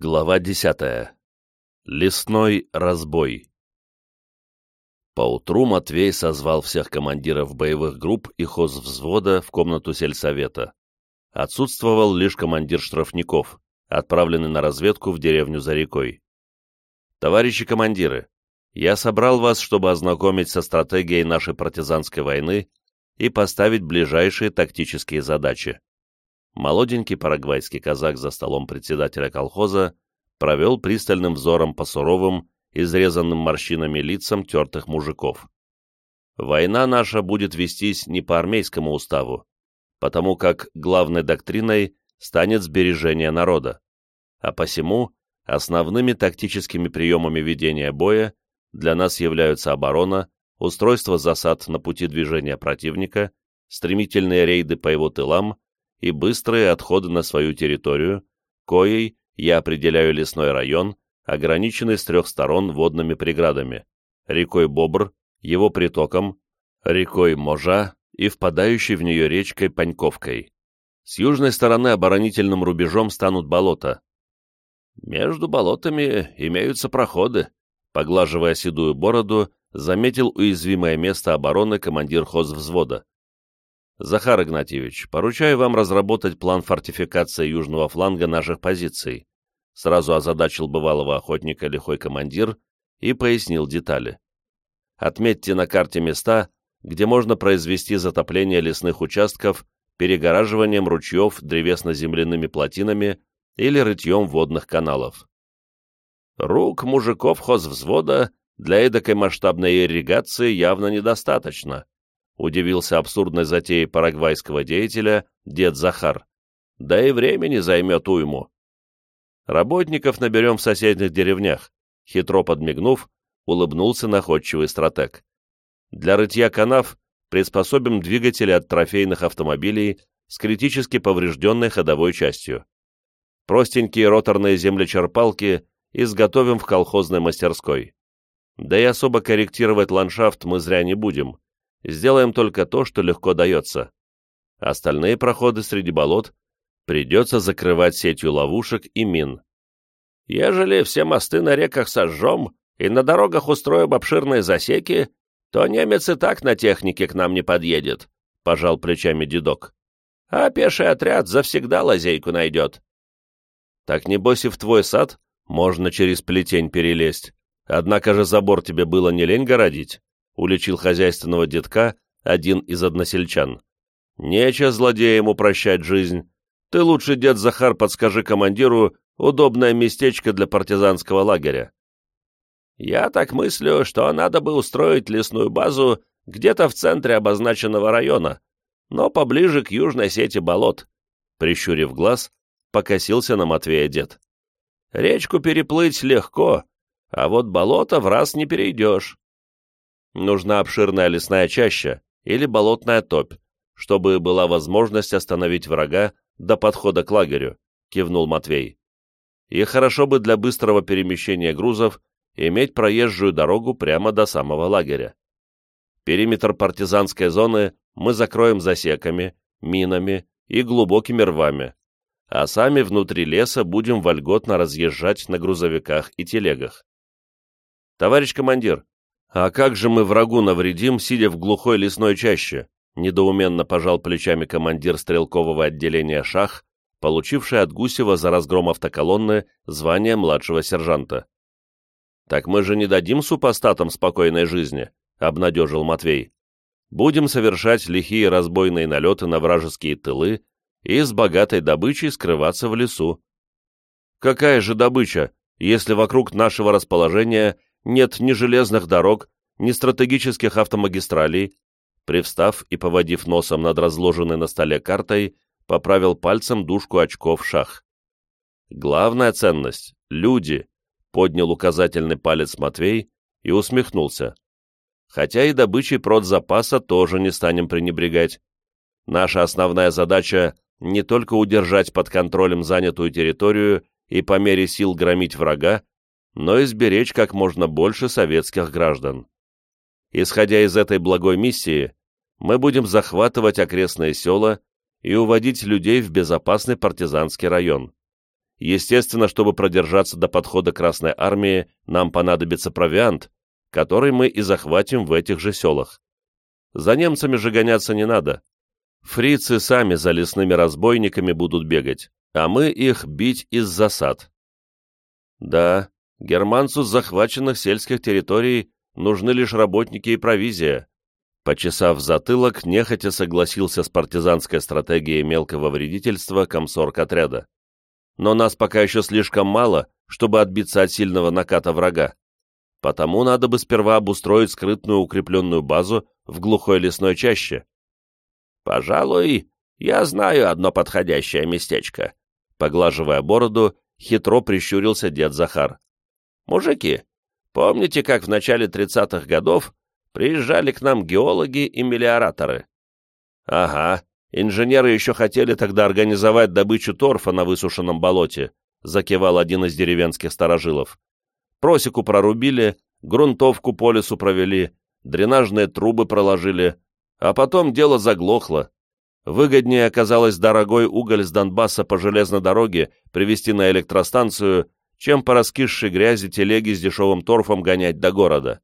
Глава десятая. Лесной разбой. Поутру Матвей созвал всех командиров боевых групп и хозвзвода в комнату сельсовета. Отсутствовал лишь командир штрафников, отправленный на разведку в деревню за рекой. Товарищи командиры, я собрал вас, чтобы ознакомить со стратегией нашей партизанской войны и поставить ближайшие тактические задачи молоденький парагвайский казак за столом председателя колхоза провел пристальным взором по суровым, изрезанным морщинами лицам тертых мужиков. Война наша будет вестись не по армейскому уставу, потому как главной доктриной станет сбережение народа, а посему основными тактическими приемами ведения боя для нас являются оборона, устройство засад на пути движения противника, стремительные рейды по его тылам и быстрые отходы на свою территорию, коей я определяю лесной район, ограниченный с трех сторон водными преградами – рекой Бобр, его притоком, рекой Можа и впадающей в нее речкой Паньковкой. С южной стороны оборонительным рубежом станут болота. Между болотами имеются проходы, поглаживая седую бороду, заметил уязвимое место обороны командир хозвзвода. Захар Игнатьевич, поручаю вам разработать план фортификации южного фланга наших позиций. Сразу озадачил бывалого охотника лихой командир и пояснил детали. Отметьте на карте места, где можно произвести затопление лесных участков перегораживанием ручьев древесно-земляными плотинами или рытьем водных каналов. Рук мужиков хозвзвода для эдакой масштабной ирригации явно недостаточно, удивился абсурдной затеей парагвайского деятеля дед Захар. Да и времени займет уйму. Работников наберем в соседних деревнях, хитро подмигнув, улыбнулся находчивый стратег. Для рытья канав приспособим двигатели от трофейных автомобилей с критически поврежденной ходовой частью. Простенькие роторные землечерпалки изготовим в колхозной мастерской. Да и особо корректировать ландшафт мы зря не будем сделаем только то, что легко дается. Остальные проходы среди болот придется закрывать сетью ловушек и мин. Ежели все мосты на реках сожжем и на дорогах устроим обширные засеки, то немец и так на технике к нам не подъедет, — пожал плечами дедок. А пеший отряд завсегда лазейку найдет. Так небось и в твой сад можно через плетень перелезть. Однако же забор тебе было не лень городить уличил хозяйственного детка один из односельчан. «Нече злодеям упрощать жизнь. Ты лучше, дед Захар, подскажи командиру удобное местечко для партизанского лагеря». «Я так мыслю, что надо бы устроить лесную базу где-то в центре обозначенного района, но поближе к южной сети болот», прищурив глаз, покосился на Матвея дед. «Речку переплыть легко, а вот болото в раз не перейдешь. Нужна обширная лесная чаща или болотная топь, чтобы была возможность остановить врага до подхода к лагерю, кивнул Матвей. И хорошо бы для быстрого перемещения грузов иметь проезжую дорогу прямо до самого лагеря. Периметр партизанской зоны мы закроем засеками, минами и глубокими рвами, а сами внутри леса будем вольготно разъезжать на грузовиках и телегах. Товарищ командир, «А как же мы врагу навредим, сидя в глухой лесной чаще?» недоуменно пожал плечами командир стрелкового отделения «Шах», получивший от Гусева за разгром автоколонны звание младшего сержанта. «Так мы же не дадим супостатам спокойной жизни», — обнадежил Матвей. «Будем совершать лихие разбойные налеты на вражеские тылы и с богатой добычей скрываться в лесу». «Какая же добыча, если вокруг нашего расположения нет ни железных дорог, ни стратегических автомагистралей, привстав и поводив носом над разложенной на столе картой, поправил пальцем дужку очков шах. Главная ценность — люди, поднял указательный палец Матвей и усмехнулся. Хотя и добычей продзапаса тоже не станем пренебрегать. Наша основная задача — не только удержать под контролем занятую территорию и по мере сил громить врага, но и сберечь как можно больше советских граждан. Исходя из этой благой миссии, мы будем захватывать окрестные села и уводить людей в безопасный партизанский район. Естественно, чтобы продержаться до подхода Красной Армии, нам понадобится провиант, который мы и захватим в этих же селах. За немцами же гоняться не надо. Фрицы сами за лесными разбойниками будут бегать, а мы их бить из засад. Да, германцу с захваченных сельских территорий нужны лишь работники и провизия. Почесав затылок, нехотя согласился с партизанской стратегией мелкого вредительства комсорг отряда. Но нас пока еще слишком мало, чтобы отбиться от сильного наката врага. Потому надо бы сперва обустроить скрытную укрепленную базу в глухой лесной чаще. «Пожалуй, я знаю одно подходящее местечко», — поглаживая бороду, хитро прищурился дед Захар. «Мужики, помните, как в начале тридцатых годов приезжали к нам геологи и мелиораторы?» «Ага, инженеры еще хотели тогда организовать добычу торфа на высушенном болоте», — закивал один из деревенских старожилов. «Просеку прорубили, грунтовку по лесу провели, дренажные трубы проложили, а потом дело заглохло. Выгоднее оказалось дорогой уголь с Донбасса по железной дороге привезти на электростанцию, чем по раскисшей грязи телеги с дешевым торфом гонять до города.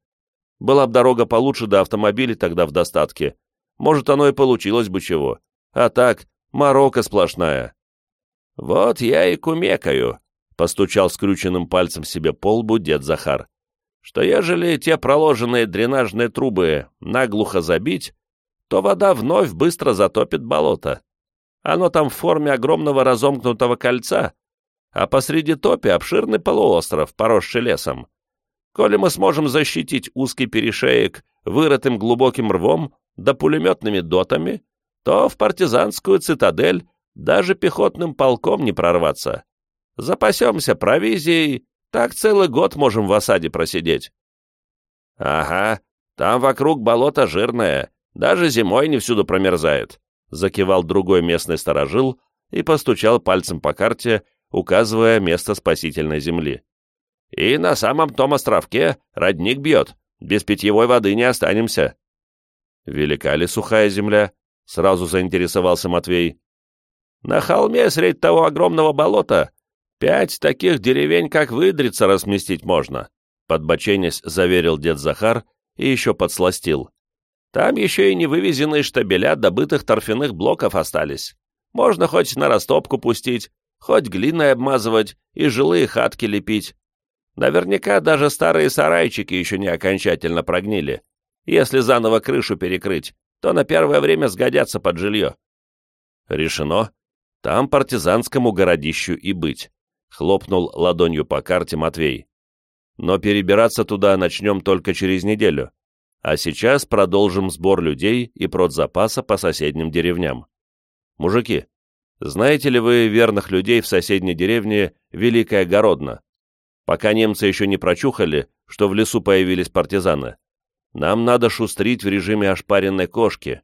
Была б дорога получше до автомобилей тогда в достатке. Может, оно и получилось бы чего. А так, морока сплошная. «Вот я и кумекаю», — постучал скрюченным пальцем себе по лбу дед Захар, «что ежели те проложенные дренажные трубы наглухо забить, то вода вновь быстро затопит болото. Оно там в форме огромного разомкнутого кольца, а посреди топи обширный полуостров, поросший лесом. Коли мы сможем защитить узкий перешеек вырытым глубоким рвом да пулеметными дотами, то в партизанскую цитадель даже пехотным полком не прорваться. Запасемся провизией, так целый год можем в осаде просидеть. — Ага, там вокруг болото жирное, даже зимой не всюду промерзает», — закивал другой местный сторожил и постучал пальцем по карте, указывая место спасительной земли. «И на самом том островке родник бьет, без питьевой воды не останемся». «Велика ли сухая земля?» — сразу заинтересовался Матвей. «На холме средь того огромного болота пять таких деревень, как выдрица, разместить можно», — подбоченясь заверил дед Захар и еще подсластил. Там еще и невывезенные штабеля добытых торфяных блоков остались. Можно хоть на растопку пустить, хоть глиной обмазывать и жилые хатки лепить. Наверняка даже старые сарайчики еще не окончательно прогнили. Если заново крышу перекрыть, то на первое время сгодятся под жилье. Решено. Там партизанскому городищу и быть. Хлопнул ладонью по карте Матвей. Но перебираться туда начнем только через неделю. А сейчас продолжим сбор людей и продзапаса по соседним деревням. Мужики, знаете ли вы верных людей в соседней деревне Великая Городна? Пока немцы еще не прочухали, что в лесу появились партизаны. Нам надо шустрить в режиме ошпаренной кошки.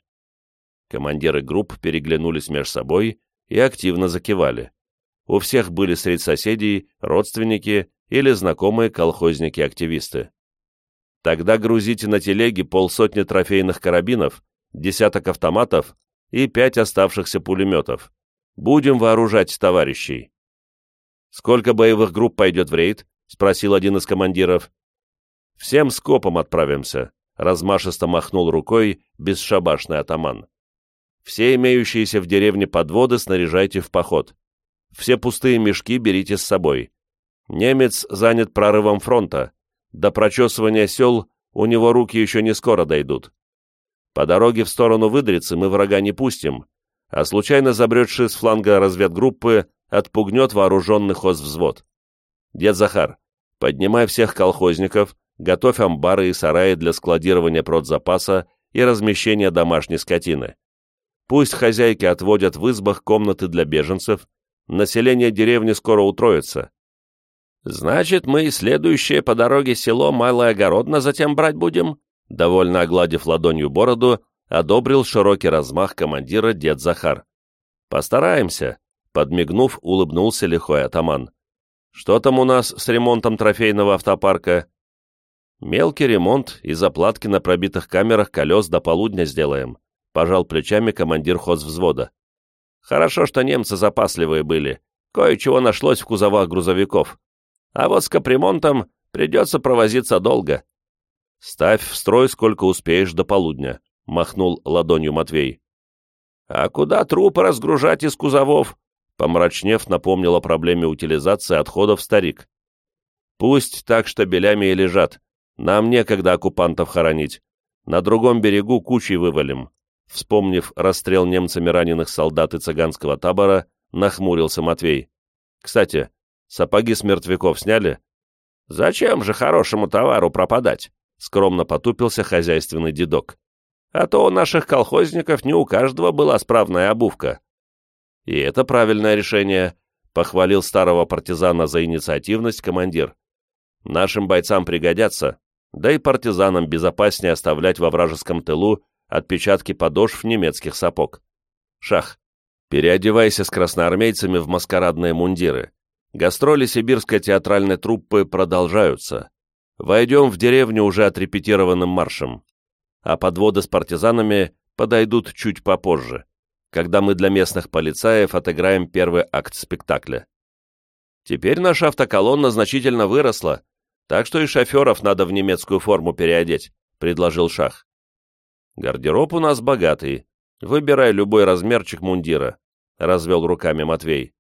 Командиры групп переглянулись между собой и активно закивали. У всех были среди соседей родственники или знакомые колхозники-активисты. Тогда грузите на телеги полсотни трофейных карабинов, десяток автоматов и пять оставшихся пулеметов. Будем вооружать товарищей. «Сколько боевых групп пойдет в рейд?» — спросил один из командиров. «Всем скопом отправимся», — размашисто махнул рукой бесшабашный атаман. «Все имеющиеся в деревне подводы снаряжайте в поход. Все пустые мешки берите с собой. Немец занят прорывом фронта, до прочесывания сел у него руки еще не скоро дойдут. По дороге в сторону Выдрицы мы врага не пустим, а случайно забредший с фланга разведгруппы отпугнет вооруженный хозвзвод. Дед Захар, поднимай всех колхозников, готовь амбары и сараи для складирования продзапаса и размещения домашней скотины. Пусть хозяйки отводят в избах комнаты для беженцев, население деревни скоро утроится. «Значит, мы и следующее по дороге село Малое Огородно затем брать будем?» Довольно огладив ладонью бороду, одобрил широкий размах командира дед Захар. «Постараемся», — подмигнув, улыбнулся лихой атаман. «Что там у нас с ремонтом трофейного автопарка?» «Мелкий ремонт и заплатки на пробитых камерах колес до полудня сделаем», — пожал плечами командир хозвзвода. «Хорошо, что немцы запасливые были, Кое-чего нашлось в кузовах грузовиков. А вот с капремонтом придется провозиться долго. Ставь в строй, сколько успеешь до полудня, — махнул ладонью Матвей. А куда трупы разгружать из кузовов? Помрачнев, напомнил о проблеме утилизации отходов старик. Пусть так штабелями и лежат. Нам некогда оккупантов хоронить. На другом берегу кучей вывалим. Вспомнив расстрел немцами раненых солдат и цыганского табора, нахмурился Матвей. «Кстати, сапоги с мертвяков сняли?» «Зачем же хорошему товару пропадать?» — скромно потупился хозяйственный дедок. «А то у наших колхозников не у каждого была справная обувка». «И это правильное решение», — похвалил старого партизана за инициативность командир. «Нашим бойцам пригодятся, да и партизанам безопаснее оставлять во вражеском тылу отпечатки подошв немецких сапог. Шах, переодевайся с красноармейцами в маскарадные мундиры. Гастроли сибирской театральной труппы продолжаются. Войдем в деревню уже отрепетированным маршем. А подводы с партизанами подойдут чуть попозже, когда мы для местных полицаев отыграем первый акт спектакля. Теперь наша автоколонна значительно выросла, так что и шоферов надо в немецкую форму переодеть, предложил Шах. Гардероб у нас богатый. Выбирай любой размерчик мундира, — развел руками Матвей.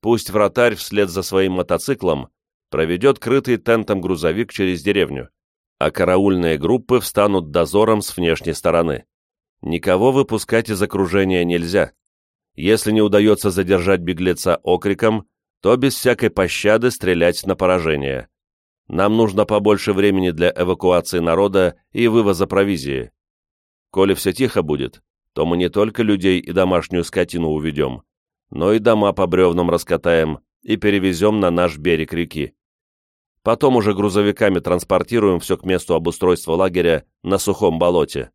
Пусть вратарь вслед за своим мотоциклом проведет крытый тентом грузовик через деревню, а караульные группы встанут дозором с внешней стороны. Никого выпускать из окружения нельзя. Если не удается задержать беглеца окриком, то без всякой пощады стрелять на поражение. Нам нужно побольше времени для эвакуации народа и вывоза провизии. Коли все тихо будет, то мы не только людей и домашнюю скотину уведем, но и дома по бревнам раскатаем и перевезем на наш берег реки. Потом уже грузовиками транспортируем все к месту обустройства лагеря на сухом болоте.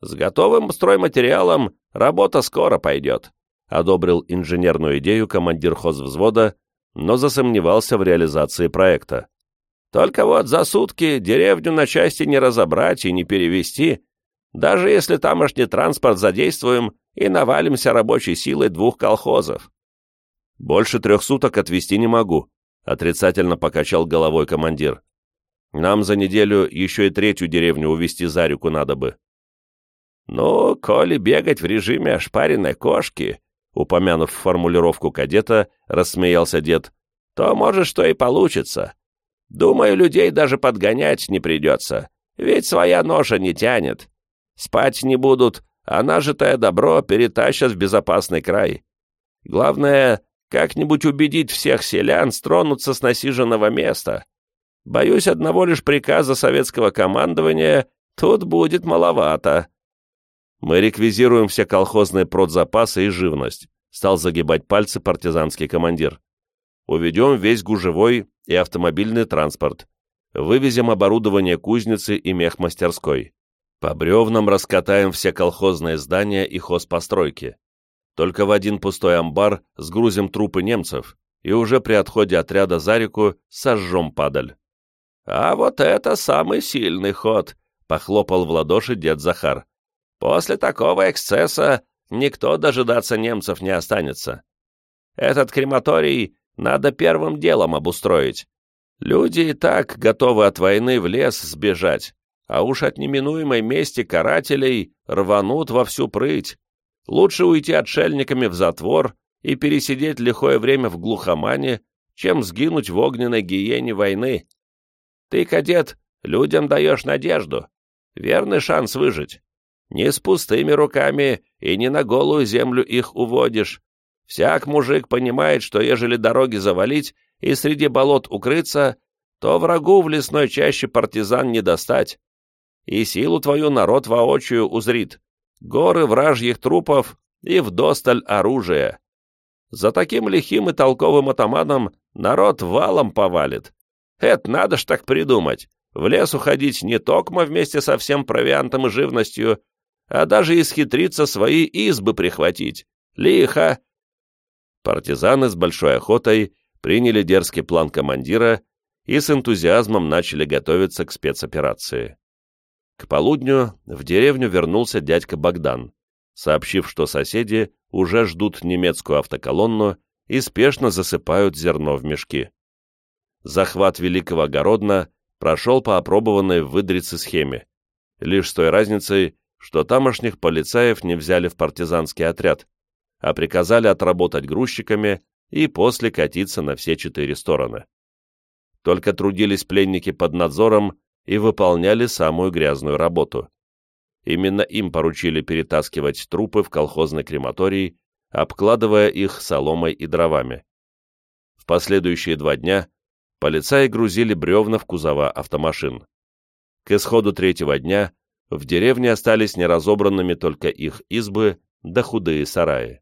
С готовым стройматериалом работа скоро пойдет, одобрил инженерную идею командир хозвзвода, но засомневался в реализации проекта. Только вот за сутки деревню на части не разобрать и не перевести, даже если тамошний транспорт задействуем и навалимся рабочей силой двух колхозов. Больше трех суток отвезти не могу, отрицательно покачал головой командир. Нам за неделю еще и третью деревню увезти за реку надо бы. Ну, коли бегать в режиме ошпаренной кошки, упомянув формулировку кадета, рассмеялся дед, то, может, что и получится. Думаю, людей даже подгонять не придется, ведь своя ноша не тянет. Спать не будут, а нажитое добро перетащат в безопасный край. Главное, как-нибудь убедить всех селян стронуться с насиженного места. Боюсь, одного лишь приказа советского командования тут будет маловато. Мы реквизируем все колхозные продзапасы и живность, стал загибать пальцы партизанский командир. Уведем весь гужевой и автомобильный транспорт. Вывезем оборудование кузницы и мехмастерской. По бревнам раскатаем все колхозные здания и хозпостройки. Только в один пустой амбар сгрузим трупы немцев и уже при отходе отряда за реку сожжем падаль. «А вот это самый сильный ход!» — похлопал в ладоши дед Захар. «После такого эксцесса никто дожидаться немцев не останется. Этот крематорий надо первым делом обустроить. Люди и так готовы от войны в лес сбежать, а уж от неминуемой мести карателей рванут во всю прыть. Лучше уйти отшельниками в затвор и пересидеть лихое время в глухомане, чем сгинуть в огненной гиене войны. Ты, кадет, людям даешь надежду, верный шанс выжить. Не с пустыми руками и не на голую землю их уводишь. Всяк мужик понимает, что ежели дороги завалить и среди болот укрыться, то врагу в лесной чаще партизан не достать и силу твою народ воочию узрит, горы вражьих трупов и вдосталь оружия. За таким лихим и толковым атаманом народ валом повалит. Это надо ж так придумать, в лес уходить не токмо вместе со всем провиантом и живностью, а даже исхитриться свои избы прихватить. Лихо! Партизаны с большой охотой приняли дерзкий план командира и с энтузиазмом начали готовиться к спецоперации. К полудню в деревню вернулся дядька Богдан, сообщив, что соседи уже ждут немецкую автоколонну и спешно засыпают зерно в мешки. Захват Великого Огородна прошел по опробованной Выдрице схеме, лишь с той разницей, что тамошних полицаев не взяли в партизанский отряд, а приказали отработать грузчиками и после катиться на все четыре стороны. Только трудились пленники под надзором и выполняли самую грязную работу. Именно им поручили перетаскивать трупы в колхозный крематорий, обкладывая их соломой и дровами. В последующие два дня полицаи грузили бревна в кузова автомашин. К исходу третьего дня в деревне остались неразобранными только их избы да худые сараи.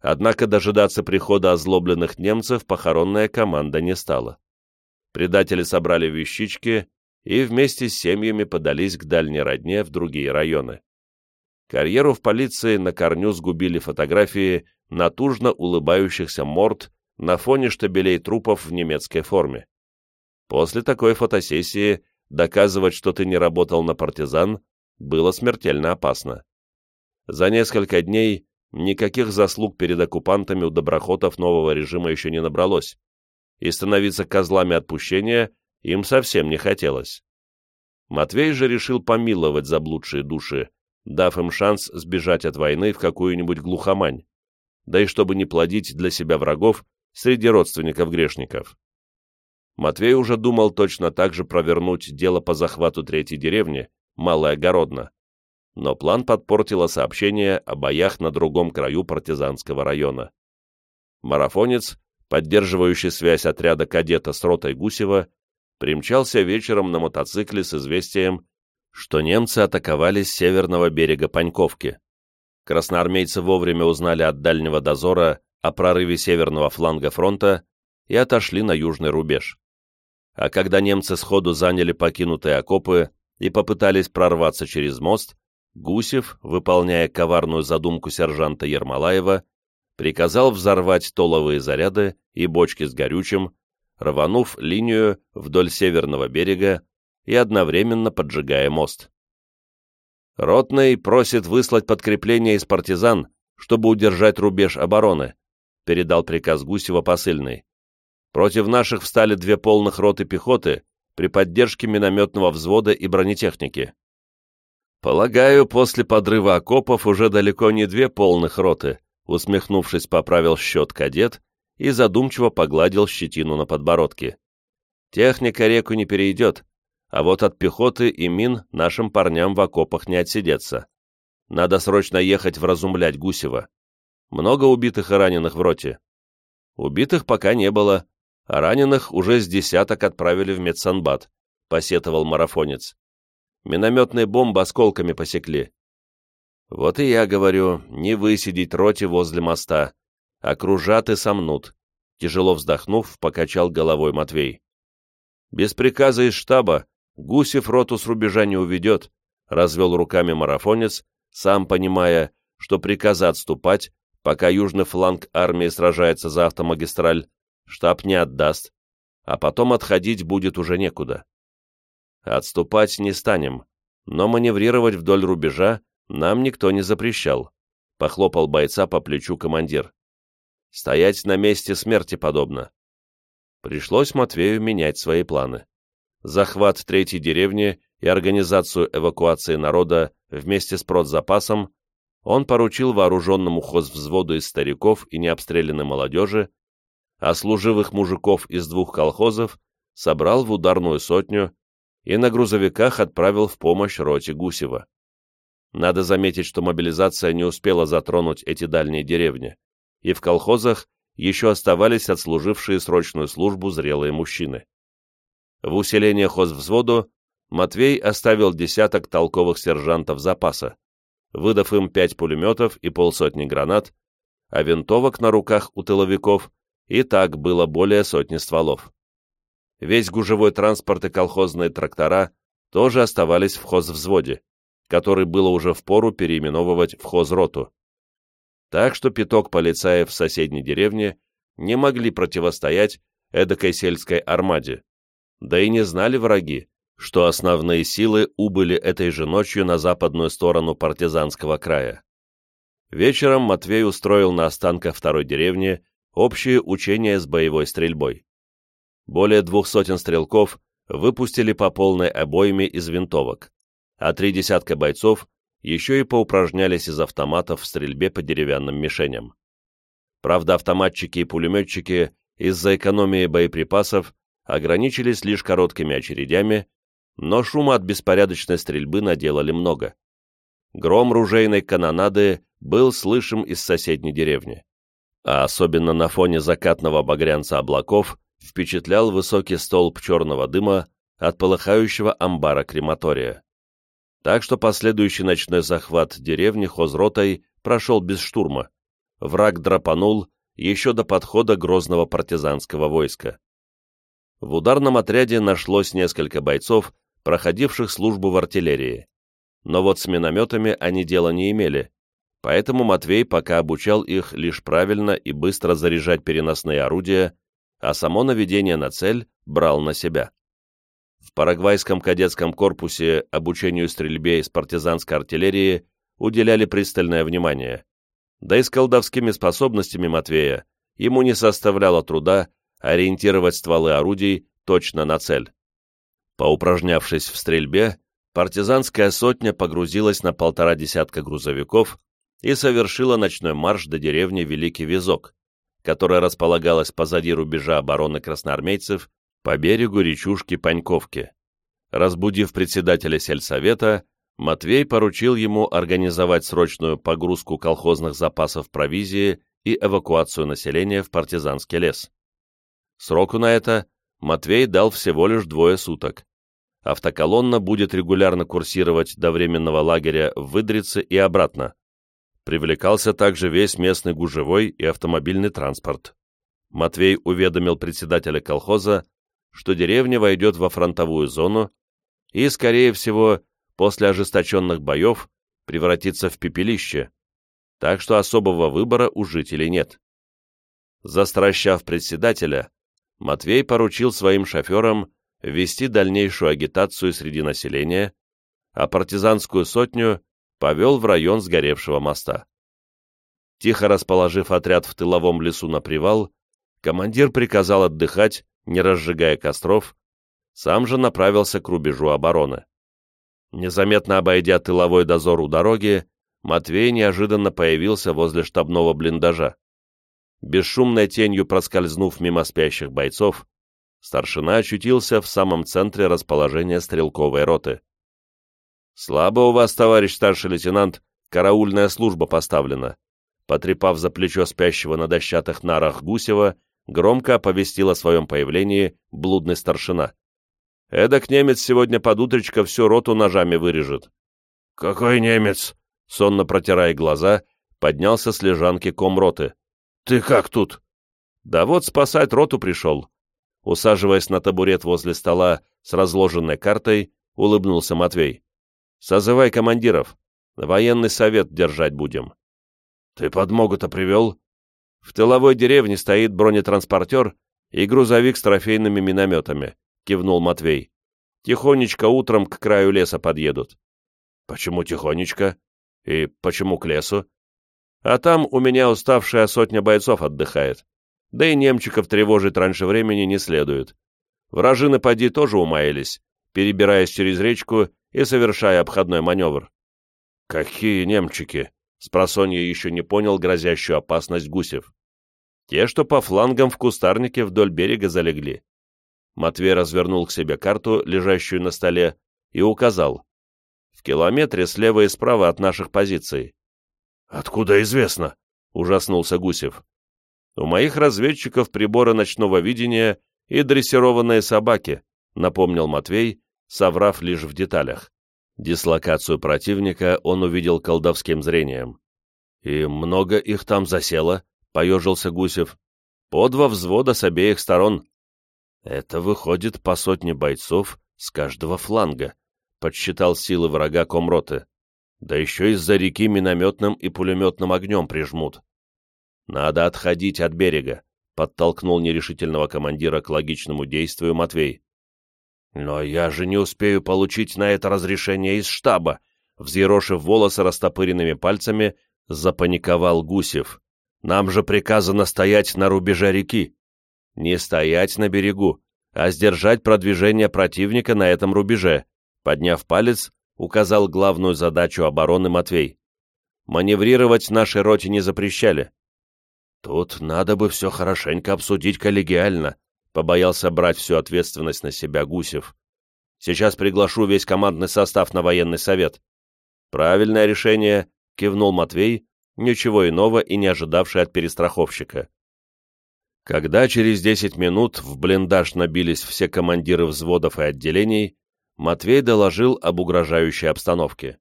Однако дожидаться прихода озлобленных немцев похоронная команда не стала. Предатели собрали вещички и вместе с семьями подались к дальней родне в другие районы. Карьеру в полиции на корню сгубили фотографии натужно улыбающихся морд на фоне штабелей трупов в немецкой форме. После такой фотосессии доказывать, что ты не работал на партизан, было смертельно опасно. За несколько дней никаких заслуг перед оккупантами у доброхотов нового режима еще не набралось, и становиться козлами отпущения им совсем не хотелось. Матвей же решил помиловать заблудшие души, дав им шанс сбежать от войны в какую-нибудь глухомань, да и чтобы не плодить для себя врагов среди родственников грешников. Матвей уже думал точно так же провернуть дело по захвату третьей деревни, Малая Городна, но план подпортило сообщение о боях на другом краю партизанского района. Марафонец, поддерживающий связь отряда кадета с ротой Гусева, примчался вечером на мотоцикле с известием, что немцы атаковали с северного берега Паньковки. Красноармейцы вовремя узнали от дальнего дозора о прорыве северного фланга фронта и отошли на южный рубеж. А когда немцы сходу заняли покинутые окопы и попытались прорваться через мост, Гусев, выполняя коварную задумку сержанта Ермолаева, приказал взорвать толовые заряды и бочки с горючим, рванув линию вдоль северного берега и одновременно поджигая мост. Ротный просит выслать подкрепление из партизан, чтобы удержать рубеж обороны, передал приказ Гусева посыльный. Против наших встали две полных роты пехоты при поддержке минометного взвода и бронетехники. Полагаю, после подрыва окопов уже далеко не две полных роты, усмехнувшись, поправил счет кадет и задумчиво погладил щетину на подбородке. Техника реку не перейдет, а вот от пехоты и мин нашим парням в окопах не отсидеться. Надо срочно ехать вразумлять Гусева. Много убитых и раненых в роте. Убитых пока не было, а раненых уже с десяток отправили в медсанбат, посетовал марафонец. Минометные бомбы осколками посекли. Вот и я говорю, не высидеть роте возле моста, окружат и сомнут. Тяжело вздохнув, покачал головой Матвей. Без приказа из штаба Гусев роту с рубежа не уведет, развел руками марафонец, сам понимая, что приказа отступать, пока южный фланг армии сражается за автомагистраль, штаб не отдаст, а потом отходить будет уже некуда. Отступать не станем, но маневрировать вдоль рубежа нам никто не запрещал, похлопал бойца по плечу командир. Стоять на месте смерти подобно. Пришлось Матвею менять свои планы. Захват третьей деревни и организацию эвакуации народа вместе с продзапасом он поручил вооруженному хозвзводу из стариков и необстрелянной молодежи, а служивых мужиков из двух колхозов собрал в ударную сотню и на грузовиках отправил в помощь роте Гусева. Надо заметить, что мобилизация не успела затронуть эти дальние деревни и в колхозах еще оставались отслужившие срочную службу зрелые мужчины. В усиление хозвзводу Матвей оставил десяток толковых сержантов запаса, выдав им пять пулеметов и полсотни гранат, а винтовок на руках у тыловиков и так было более сотни стволов. Весь гужевой транспорт и колхозные трактора тоже оставались в хозвзводе, который было уже впору переименовывать в хозроту так что пяток полицаев в соседней деревне не могли противостоять эдакой сельской армаде, да и не знали враги, что основные силы убыли этой же ночью на западную сторону партизанского края. Вечером Матвей устроил на останках второй деревни общие учения с боевой стрельбой. Более двух сотен стрелков выпустили по полной обойме из винтовок, а три десятка бойцов еще и поупражнялись из автоматов в стрельбе по деревянным мишеням. Правда, автоматчики и пулеметчики из-за экономии боеприпасов ограничились лишь короткими очередями, но шума от беспорядочной стрельбы наделали много. Гром ружейной канонады был слышим из соседней деревни. А особенно на фоне закатного багрянца облаков впечатлял высокий столб черного дыма от полыхающего амбара крематория. Так что последующий ночной захват деревни хозротой прошел без штурма. Враг драпанул еще до подхода грозного партизанского войска. В ударном отряде нашлось несколько бойцов, проходивших службу в артиллерии. Но вот с минометами они дела не имели, поэтому Матвей пока обучал их лишь правильно и быстро заряжать переносные орудия, а само наведение на цель брал на себя. В парагвайском кадетском корпусе обучению стрельбе из партизанской артиллерии уделяли пристальное внимание. Да и с колдовскими способностями Матвея ему не составляло труда ориентировать стволы орудий точно на цель. Поупражнявшись в стрельбе, партизанская сотня погрузилась на полтора десятка грузовиков и совершила ночной марш до деревни Великий Визок, которая располагалась позади рубежа обороны красноармейцев по берегу речушки Паньковки. Разбудив председателя сельсовета, Матвей поручил ему организовать срочную погрузку колхозных запасов провизии и эвакуацию населения в партизанский лес. Сроку на это Матвей дал всего лишь двое суток. Автоколонна будет регулярно курсировать до временного лагеря в Выдрице и обратно. Привлекался также весь местный гужевой и автомобильный транспорт. Матвей уведомил председателя колхоза, что деревня войдет во фронтовую зону и, скорее всего, после ожесточенных боев превратится в пепелище, так что особого выбора у жителей нет. Застращав председателя, Матвей поручил своим шоферам вести дальнейшую агитацию среди населения, а партизанскую сотню повел в район сгоревшего моста. Тихо расположив отряд в тыловом лесу на привал, командир приказал отдыхать, не разжигая костров, сам же направился к рубежу обороны. Незаметно обойдя тыловой дозор у дороги, Матвей неожиданно появился возле штабного блиндажа. Бесшумной тенью проскользнув мимо спящих бойцов, старшина очутился в самом центре расположения стрелковой роты. «Слабо у вас, товарищ старший лейтенант, караульная служба поставлена», потрепав за плечо спящего на дощатых нарах Гусева, громко оповестил о своем появлении блудный старшина. «Эдак немец сегодня под утречко всю роту ножами вырежет». «Какой немец?» Сонно протирая глаза, поднялся с лежанки комроты. «Ты как тут?» «Да вот спасать роту пришел», Усаживаясь на табурет возле стола с разложенной картой, улыбнулся Матвей. «Созывай командиров. Военный совет держать будем». «Ты подмогу-то привел?» «В тыловой деревне стоит бронетранспортер и грузовик с трофейными минометами», — кивнул Матвей. «Тихонечко утром к краю леса подъедут». «Почему тихонечко? И почему к лесу?» «А там у меня уставшая сотня бойцов отдыхает. Да и немчиков тревожить раньше времени не следует. Вражины поди тоже умаялись, перебираясь через речку и совершая обходной маневр. «Какие немчики?» — спросонья еще не понял грозящую опасность гусев. «Те, что по флангам в кустарнике вдоль берега залегли». Матвей развернул к себе карту, лежащую на столе, и указал. «В километре слева и справа от наших позиций». «Откуда известно?» — ужаснулся Гусев. У моих разведчиков приборы ночного видения и дрессированные собаки, напомнил Матвей, соврав лишь в деталях. Дислокацию противника он увидел колдовским зрением. «И много их там засело?» — поежился Гусев. «По два взвода с обеих сторон». «Это выходит по сотне бойцов с каждого фланга», — подсчитал силы врага комроты. «Да еще из-за реки минометным и пулеметным огнем прижмут. «Надо отходить от берега», — подтолкнул нерешительного командира к логичному действию Матвей. «Но я же не успею получить на это разрешение из штаба», взъерошив волосы растопыренными пальцами, запаниковал Гусев. Нам же приказано стоять на рубеже реки. Не стоять на берегу, а сдержать продвижение противника на этом рубеже, подняв палец, указал главную задачу обороны Матвей. Маневрировать нашей роте не запрещали. Тут надо бы все хорошенько обсудить коллегиально, побоялся брать всю ответственность на себя Гусев. Сейчас приглашу весь командный состав на военный совет. Правильное решение, кивнул Матвей, ничего иного и не ожидавший от перестраховщика. Когда через десять минут в блиндаж набились все командиры взводов и отделений, Матвей доложил об угрожающей обстановке.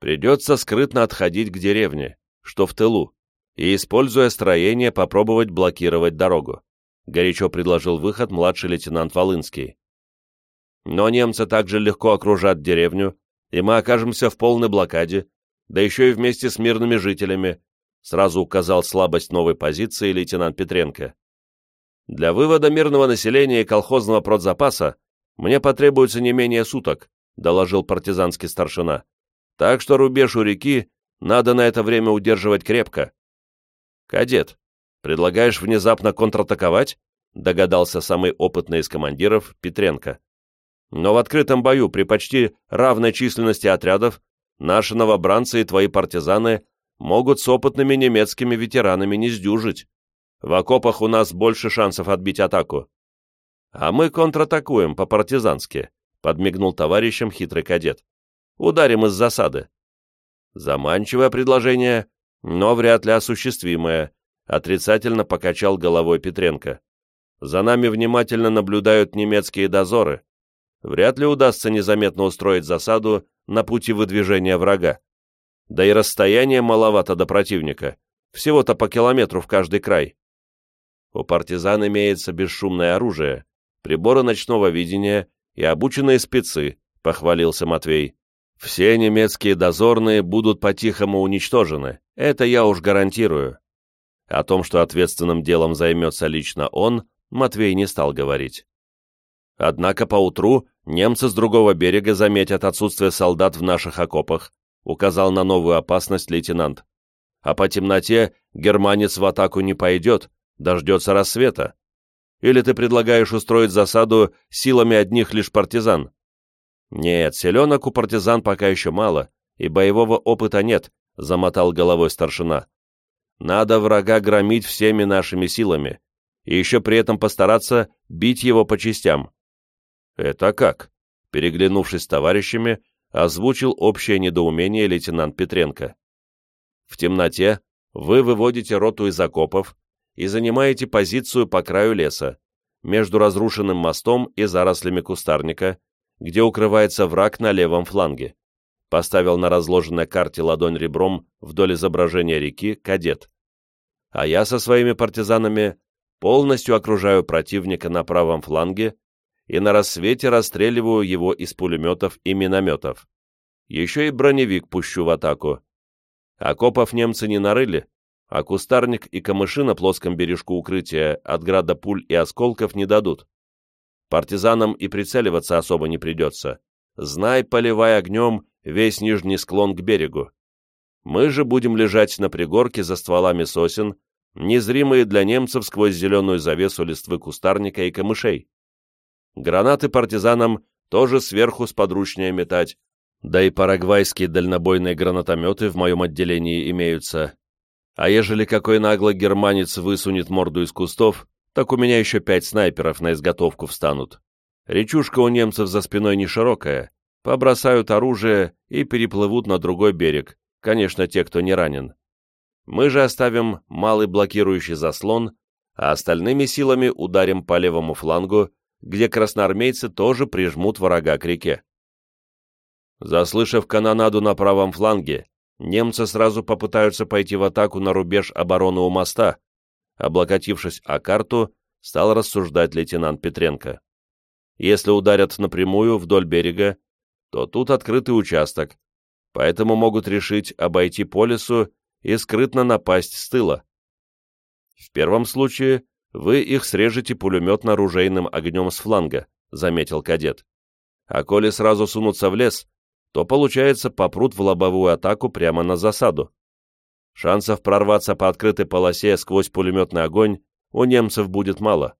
Придется скрытно отходить к деревне, что в тылу, и, используя строение, попробовать блокировать дорогу. Горячо предложил выход младший лейтенант Волынский. Но немцы также легко окружат деревню, и мы окажемся в полной блокаде, да еще и вместе с мирными жителями, сразу указал слабость новой позиции лейтенант Петренко. Для вывода мирного населения и колхозного продзапаса мне потребуется не менее суток, доложил партизанский старшина. Так что рубеж у реки надо на это время удерживать крепко. Кадет, предлагаешь внезапно контратаковать? Догадался самый опытный из командиров Петренко. Но в открытом бою при почти равной численности отрядов наши новобранцы и твои партизаны могут с опытными немецкими ветеранами не сдюжить. В окопах у нас больше шансов отбить атаку. А мы контратакуем по-партизански, подмигнул товарищем хитрый кадет. Ударим из засады. Заманчивое предложение, но вряд ли осуществимое, отрицательно покачал головой Петренко. За нами внимательно наблюдают немецкие дозоры. Вряд ли удастся незаметно устроить засаду на пути выдвижения врага. Да и расстояние маловато до противника, всего-то по километру в каждый край. У партизан имеется бесшумное оружие, приборы ночного видения и обученные спецы, похвалился Матвей. Все немецкие дозорные будут по-тихому уничтожены, это я уж гарантирую. О том, что ответственным делом займется лично он, Матвей не стал говорить. Однако поутру немцы с другого берега заметят отсутствие солдат в наших окопах, указал на новую опасность лейтенант. А по темноте германец в атаку не пойдет, дождется рассвета. Или ты предлагаешь устроить засаду силами одних лишь партизан? Нет, селенок у партизан пока еще мало, и боевого опыта нет, замотал головой старшина. Надо врага громить всеми нашими силами, и еще при этом постараться бить его по частям. Это как? Переглянувшись с товарищами, озвучил общее недоумение лейтенант Петренко. В темноте вы выводите роту из окопов и занимаете позицию по краю леса, между разрушенным мостом и зарослями кустарника, где укрывается враг на левом фланге. Поставил на разложенной карте ладонь ребром вдоль изображения реки кадет. А я со своими партизанами полностью окружаю противника на правом фланге и на рассвете расстреливаю его из пулеметов и минометов. Еще и броневик пущу в атаку. Окопов немцы не нарыли, а кустарник и камыши на плоском бережку укрытия от града пуль и осколков не дадут. Партизанам и прицеливаться особо не придется. Знай, поливай огнем весь нижний склон к берегу. Мы же будем лежать на пригорке за стволами сосен, незримые для немцев сквозь зеленую завесу листвы кустарника и камышей. Гранаты партизанам тоже сверху с подручнее метать, да и парагвайские дальнобойные гранатометы в моем отделении имеются. А ежели какой наглый германец высунет морду из кустов, так у меня еще пять снайперов на изготовку встанут. Речушка у немцев за спиной не широкая, побросают оружие и переплывут на другой берег, конечно, те, кто не ранен. Мы же оставим малый блокирующий заслон, а остальными силами ударим по левому флангу, где красноармейцы тоже прижмут врага к реке. Заслышав канонаду на правом фланге, немцы сразу попытаются пойти в атаку на рубеж обороны у моста, облокотившись о карту, стал рассуждать лейтенант Петренко. Если ударят напрямую вдоль берега, то тут открытый участок, поэтому могут решить обойти по лесу и скрытно напасть с тыла. В первом случае вы их срежете пулеметно-ружейным огнем с фланга, заметил кадет. А коли сразу сунутся в лес, то, получается, попрут в лобовую атаку прямо на засаду. Шансов прорваться по открытой полосе сквозь пулеметный огонь у немцев будет мало.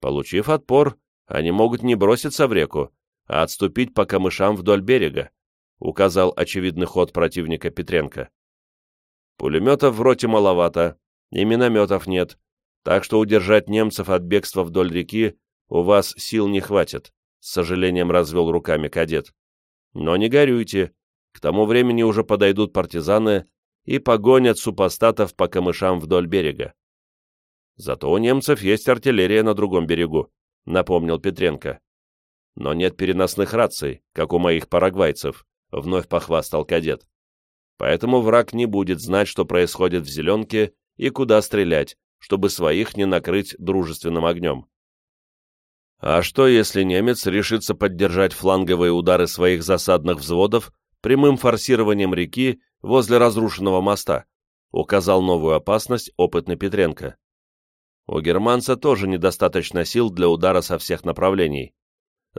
Получив отпор, они могут не броситься в реку, а отступить по камышам вдоль берега, указал очевидный ход противника Петренко. Пулеметов в роте маловато, и минометов нет, так что удержать немцев от бегства вдоль реки у вас сил не хватит, с сожалением развел руками кадет. Но не горюйте, к тому времени уже подойдут партизаны и погонят супостатов по камышам вдоль берега. Зато у немцев есть артиллерия на другом берегу, напомнил Петренко. Но нет переносных раций, как у моих парагвайцев, вновь похвастал кадет. Поэтому враг не будет знать, что происходит в зеленке и куда стрелять, чтобы своих не накрыть дружественным огнем. А что, если немец решится поддержать фланговые удары своих засадных взводов прямым форсированием реки возле разрушенного моста? Указал новую опасность опытный Петренко. У германца тоже недостаточно сил для удара со всех направлений.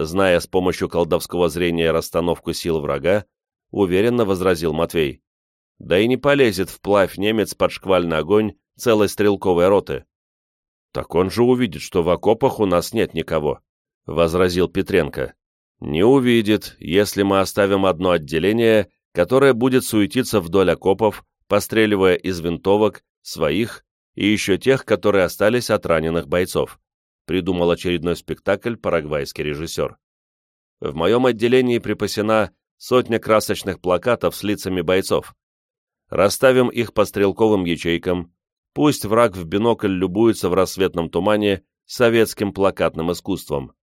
Зная с помощью колдовского зрения расстановку сил врага, уверенно возразил Матвей. Да и не полезет вплавь немец под шквальный огонь целой стрелковой роты. «Так он же увидит, что в окопах у нас нет никого», — возразил Петренко. «Не увидит, если мы оставим одно отделение, которое будет суетиться вдоль окопов, постреливая из винтовок своих и еще тех, которые остались от раненых бойцов», придумал очередной спектакль парагвайский режиссер. «В моем отделении припасена сотня красочных плакатов с лицами бойцов. Расставим их по стрелковым ячейкам, Пусть враг в бинокль любуется в рассветном тумане советским плакатным искусством.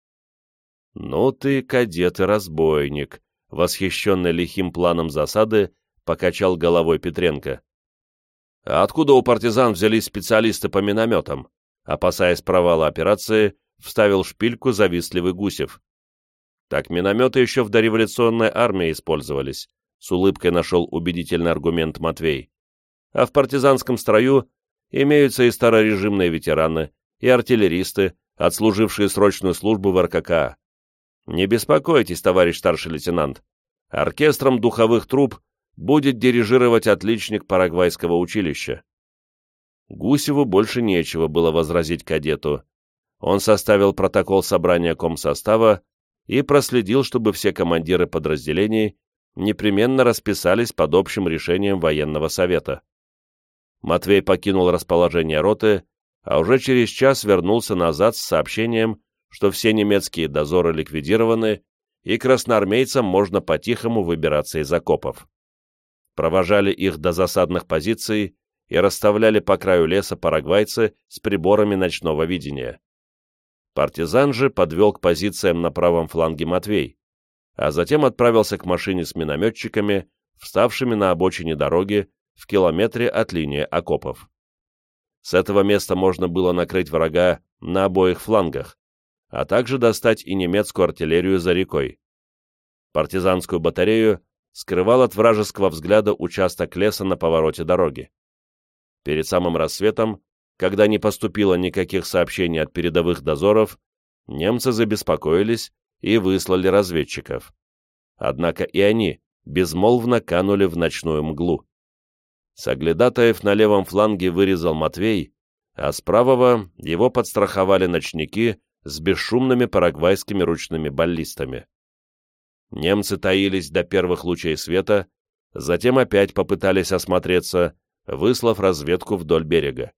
«Ну ты, кадет и разбойник!» — восхищенный лихим планом засады, покачал головой Петренко. «А откуда у партизан взялись специалисты по минометам?» Опасаясь провала операции, вставил шпильку завистливый Гусев. «Так минометы еще в дореволюционной армии использовались», — с улыбкой нашел убедительный аргумент Матвей. «А в партизанском строю имеются и старорежимные ветераны, и артиллеристы, отслужившие срочную службу в РКК. Не беспокойтесь, товарищ старший лейтенант. Оркестром духовых труб будет дирижировать отличник Парагвайского училища. Гусеву больше нечего было возразить кадету. Он составил протокол собрания комсостава и проследил, чтобы все командиры подразделений непременно расписались под общим решением военного совета. Матвей покинул расположение роты, а уже через час вернулся назад с сообщением, что все немецкие дозоры ликвидированы, и красноармейцам можно по-тихому выбираться из окопов. Провожали их до засадных позиций и расставляли по краю леса парагвайцы с приборами ночного видения. Партизан же подвел к позициям на правом фланге Матвей, а затем отправился к машине с минометчиками, вставшими на обочине дороги в километре от линии окопов. С этого места можно было накрыть врага на обоих флангах, а также достать и немецкую артиллерию за рекой. Партизанскую батарею скрывал от вражеского взгляда участок леса на повороте дороги. Перед самым рассветом, когда не поступило никаких сообщений от передовых дозоров, немцы забеспокоились и выслали разведчиков. Однако и они безмолвно канули в ночную мглу. Соглядатаев на левом фланге вырезал Матвей, а с правого его подстраховали ночники с бесшумными парагвайскими ручными баллистами. Немцы таились до первых лучей света, затем опять попытались осмотреться, выслав разведку вдоль берега.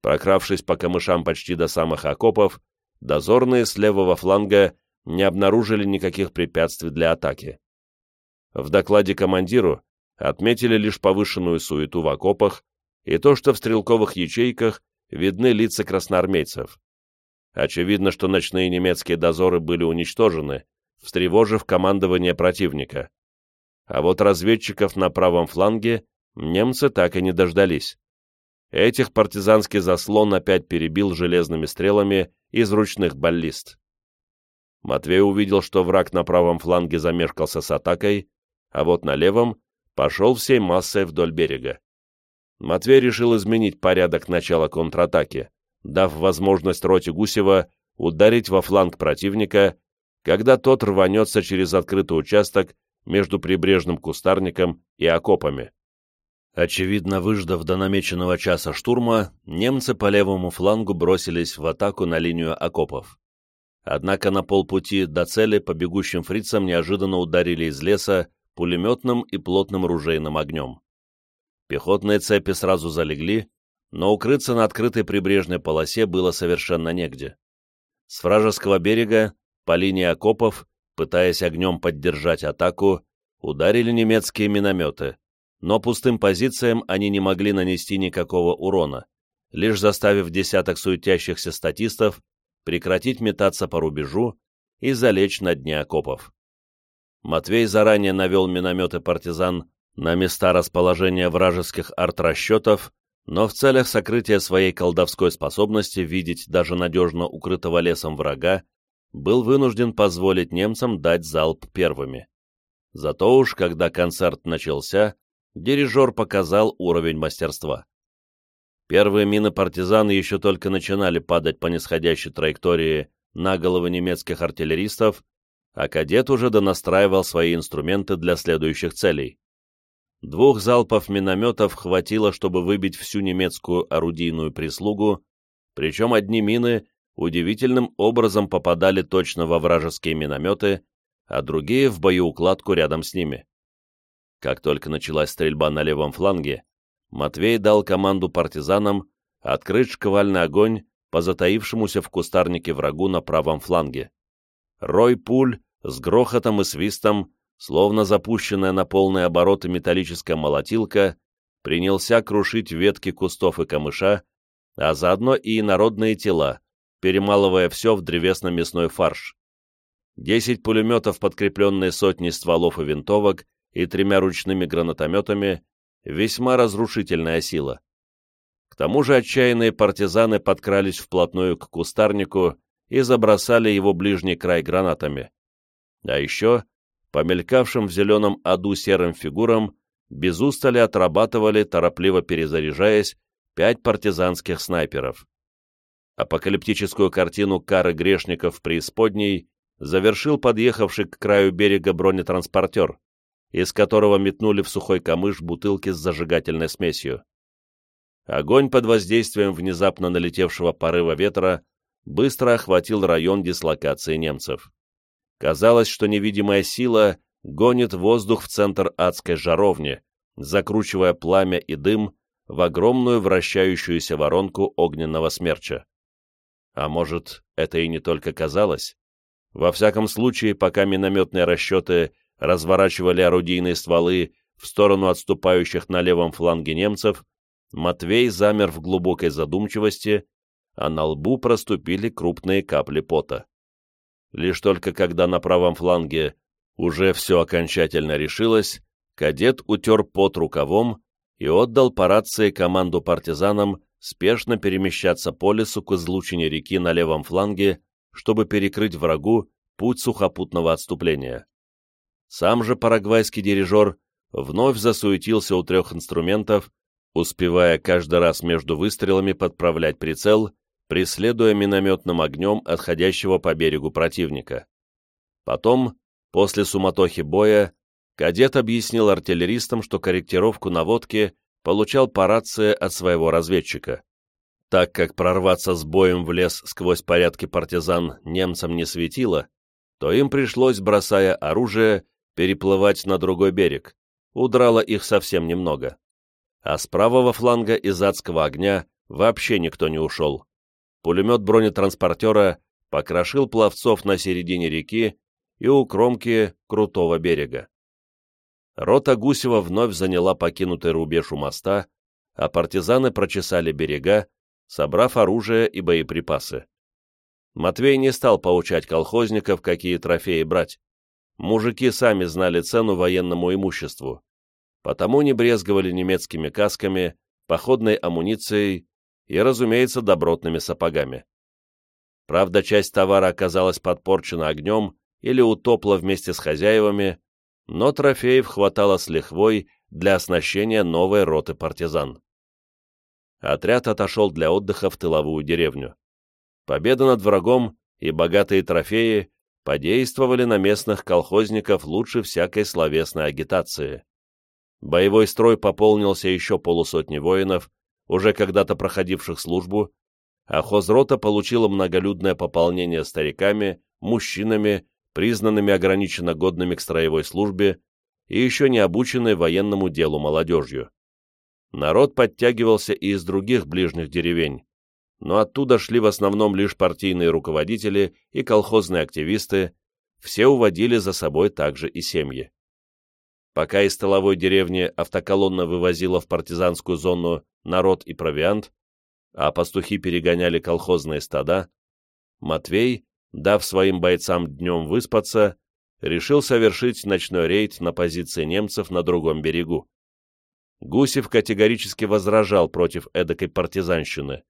Прокравшись по камышам почти до самых окопов, дозорные с левого фланга не обнаружили никаких препятствий для атаки. В докладе командиру отметили лишь повышенную суету в окопах и то, что в стрелковых ячейках видны лица красноармейцев. Очевидно, что ночные немецкие дозоры были уничтожены, встревожив командование противника. А вот разведчиков на правом фланге немцы так и не дождались. Этих партизанский заслон опять перебил железными стрелами из ручных баллист. Матвей увидел, что враг на правом фланге замешкался с атакой, а вот на левом пошел всей массой вдоль берега. Матвей решил изменить порядок начала контратаки, дав возможность роте Гусева ударить во фланг противника, когда тот рванется через открытый участок между прибрежным кустарником и окопами. Очевидно, выждав до намеченного часа штурма, немцы по левому флангу бросились в атаку на линию окопов. Однако на полпути до цели по бегущим фрицам неожиданно ударили из леса пулеметным и плотным ружейным огнем. Пехотные цепи сразу залегли, но укрыться на открытой прибрежной полосе было совершенно негде. С вражеского берега, по линии окопов, пытаясь огнем поддержать атаку, ударили немецкие минометы, но пустым позициям они не могли нанести никакого урона, лишь заставив десяток суетящихся статистов прекратить метаться по рубежу и залечь на дне окопов. Матвей заранее навел минометы партизан на места расположения вражеских арт-расчетов, но в целях сокрытия своей колдовской способности видеть даже надежно укрытого лесом врага был вынужден позволить немцам дать залп первыми. Зато уж, когда концерт начался, дирижер показал уровень мастерства. Первые мины партизан еще только начинали падать по нисходящей траектории на головы немецких артиллеристов, а кадет уже донастраивал свои инструменты для следующих целей. Двух залпов минометов хватило, чтобы выбить всю немецкую орудийную прислугу, причем одни мины удивительным образом попадали точно во вражеские минометы, а другие — в боеукладку рядом с ними. Как только началась стрельба на левом фланге, Матвей дал команду партизанам открыть шквальный огонь по затаившемуся в кустарнике врагу на правом фланге. Рой пуль с грохотом и свистом, словно запущенная на полные обороты металлическая молотилка, принялся крушить ветки кустов и камыша, а заодно и инородные тела, перемалывая все в древесно-мясной фарш. Десять пулеметов, подкрепленные сотней стволов и винтовок, и тремя ручными гранатометами весьма разрушительная сила. К тому же отчаянные партизаны подкрались вплотную к кустарнику и забросали его ближний край гранатами. А еще, по мелькавшим в зеленом аду серым фигурам, без устали отрабатывали, торопливо перезаряжаясь, пять партизанских снайперов. Апокалиптическую картину кары грешников преисподней завершил подъехавший к краю берега бронетранспортер, из которого метнули в сухой камыш бутылки с зажигательной смесью. Огонь под воздействием внезапно налетевшего порыва ветра быстро охватил район дислокации немцев. Казалось, что невидимая сила гонит воздух в центр адской жаровни, закручивая пламя и дым в огромную вращающуюся воронку огненного смерча. А может, это и не только казалось? Во всяком случае, пока минометные расчеты разворачивали орудийные стволы в сторону отступающих на левом фланге немцев, Матвей замер в глубокой задумчивости, а на лбу проступили крупные капли пота. Лишь только когда на правом фланге уже все окончательно решилось, кадет утер пот рукавом и отдал по рации команду партизанам спешно перемещаться по лесу к излучине реки на левом фланге, чтобы перекрыть врагу путь сухопутного отступления. Сам же парагвайский дирижер вновь засуетился у трех инструментов, успевая каждый раз между выстрелами подправлять прицел, преследуя минометным огнем отходящего по берегу противника. Потом, после суматохи боя, кадет объяснил артиллеристам, что корректировку наводки получал по рации от своего разведчика. Так как прорваться с боем в лес сквозь порядки партизан немцам не светило, то им пришлось, бросая оружие, переплывать на другой берег, удрало их совсем немного. А с правого фланга из адского огня вообще никто не ушел. Пулемет бронетранспортера покрошил пловцов на середине реки и у кромки крутого берега. Рота Гусева вновь заняла покинутый рубеж у моста, а партизаны прочесали берега, собрав оружие и боеприпасы. Матвей не стал поучать колхозников, какие трофеи брать мужики сами знали цену военному имуществу, потому не брезговали немецкими касками, походной амуницией и, разумеется, добротными сапогами. Правда, часть товара оказалась подпорчена огнем или утопла вместе с хозяевами, но трофеев хватало с лихвой для оснащения новой роты партизан. Отряд отошел для отдыха в тыловую деревню. Победа над врагом и богатые трофеи подействовали на местных колхозников лучше всякой словесной агитации. Боевой строй пополнился еще полусотни воинов, уже когда-то проходивших службу, а хозрота получила многолюдное пополнение стариками, мужчинами, признанными ограниченно годными к строевой службе и еще не обученной военному делу молодежью. Народ подтягивался и из других ближних деревень, но оттуда шли в основном лишь партийные руководители и колхозные активисты, все уводили за собой также и семьи. Пока из столовой деревни автоколонна вывозила в партизанскую зону народ и провиант, а пастухи перегоняли колхозные стада, Матвей, дав своим бойцам днем выспаться, решил совершить ночной рейд на позиции немцев на другом берегу. Гусев категорически возражал против эдакой партизанщины,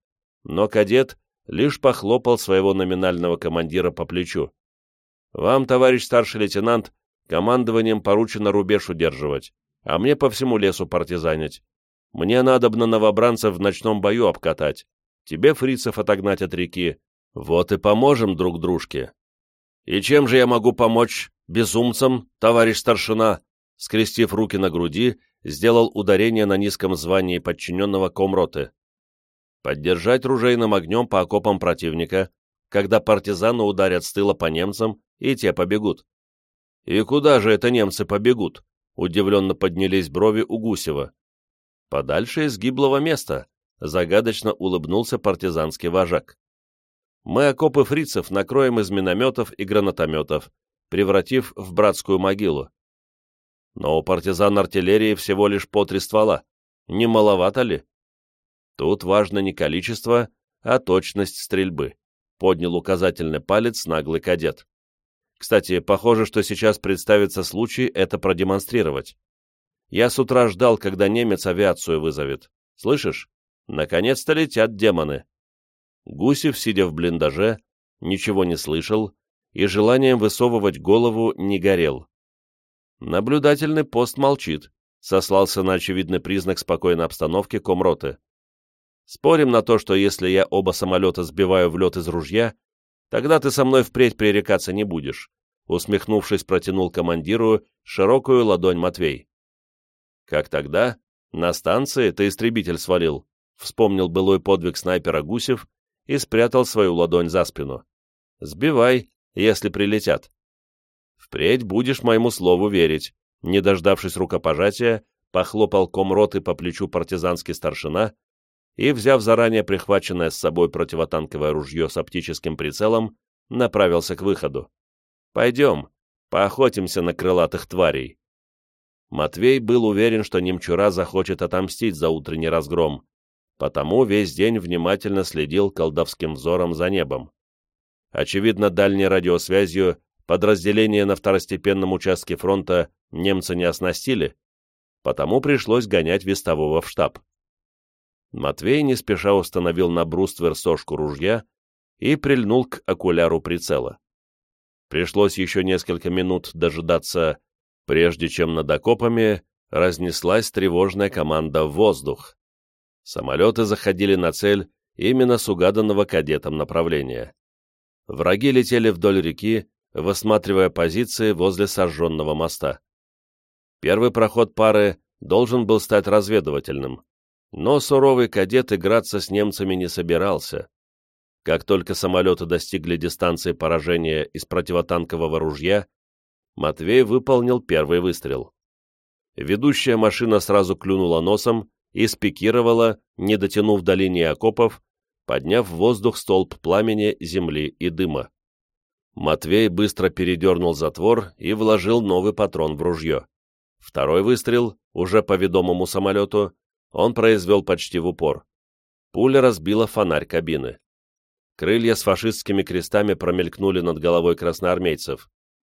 но кадет лишь похлопал своего номинального командира по плечу. «Вам, товарищ старший лейтенант, командованием поручено рубеж удерживать, а мне по всему лесу партизанить. Мне надобно новобранцев в ночном бою обкатать, тебе фрицев отогнать от реки. Вот и поможем друг дружке». «И чем же я могу помочь безумцам, товарищ старшина?» Скрестив руки на груди, сделал ударение на низком звании подчиненного комроты. Поддержать ружейным огнем по окопам противника, когда партизаны ударят с тыла по немцам, и те побегут. «И куда же это немцы побегут?» — удивленно поднялись брови у Гусева. «Подальше из гиблого места», — загадочно улыбнулся партизанский вожак. «Мы окопы фрицев накроем из минометов и гранатометов, превратив в братскую могилу. Но у партизан артиллерии всего лишь по три ствола. Не маловато ли? Тут важно не количество, а точность стрельбы. Поднял указательный палец наглый кадет. Кстати, похоже, что сейчас представится случай это продемонстрировать. Я с утра ждал, когда немец авиацию вызовет. Слышишь? Наконец-то летят демоны. Гусев, сидя в блиндаже, ничего не слышал и желанием высовывать голову не горел. Наблюдательный пост молчит, сослался на очевидный признак спокойной обстановки комроты. Спорим на то, что если я оба самолета сбиваю в лед из ружья, тогда ты со мной впредь пререкаться не будешь, усмехнувшись, протянул командиру широкую ладонь Матвей. Как тогда? На станции ты истребитель свалил, вспомнил былой подвиг снайпера Гусев и спрятал свою ладонь за спину. Сбивай, если прилетят. Впредь будешь моему слову верить. Не дождавшись рукопожатия, похлопал комроты по плечу партизанский старшина и, взяв заранее прихваченное с собой противотанковое ружье с оптическим прицелом, направился к выходу. «Пойдем, поохотимся на крылатых тварей». Матвей был уверен, что немчура захочет отомстить за утренний разгром, потому весь день внимательно следил колдовским взором за небом. Очевидно, дальней радиосвязью подразделения на второстепенном участке фронта немцы не оснастили, потому пришлось гонять вестового в штаб. Матвей не спеша установил на бруствер сошку ружья и прильнул к окуляру прицела. Пришлось еще несколько минут дожидаться, прежде чем над окопами разнеслась тревожная команда в воздух. Самолеты заходили на цель именно с угаданного кадетом направления. Враги летели вдоль реки, высматривая позиции возле сожженного моста. Первый проход пары должен был стать разведывательным, но суровый кадет играться с немцами не собирался. Как только самолеты достигли дистанции поражения из противотанкового ружья, Матвей выполнил первый выстрел. Ведущая машина сразу клюнула носом и спикировала, не дотянув до линии окопов, подняв в воздух столб пламени, земли и дыма. Матвей быстро передернул затвор и вложил новый патрон в ружье. Второй выстрел, уже по ведомому самолету, он произвел почти в упор. Пуля разбила фонарь кабины. Крылья с фашистскими крестами промелькнули над головой красноармейцев.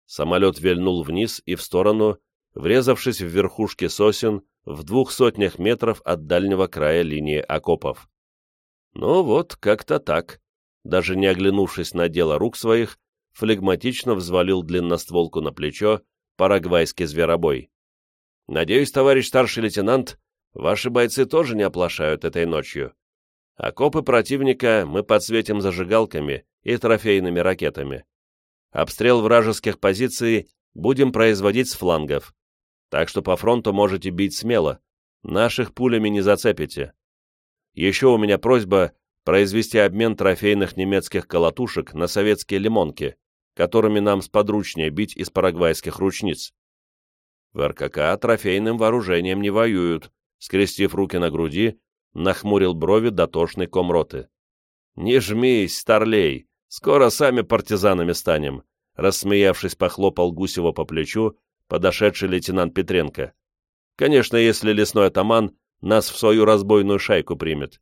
Самолет вильнул вниз и в сторону, врезавшись в верхушки сосен в двух сотнях метров от дальнего края линии окопов. Ну вот, как-то так. Даже не оглянувшись на дело рук своих, флегматично взвалил длинностволку на плечо парагвайский зверобой. «Надеюсь, товарищ старший лейтенант, ваши бойцы тоже не оплошают этой ночью. Окопы противника мы подсветим зажигалками и трофейными ракетами. Обстрел вражеских позиций будем производить с флангов. Так что по фронту можете бить смело, наших пулями не зацепите. Еще у меня просьба произвести обмен трофейных немецких колотушек на советские лимонки, которыми нам сподручнее бить из парагвайских ручниц. В РКК трофейным вооружением не воюют, скрестив руки на груди, нахмурил брови дотошный комроты. «Не жмись, старлей, скоро сами партизанами станем», рассмеявшись, похлопал Гусева по плечу подошедший лейтенант Петренко. «Конечно, если лесной атаман нас в свою разбойную шайку примет».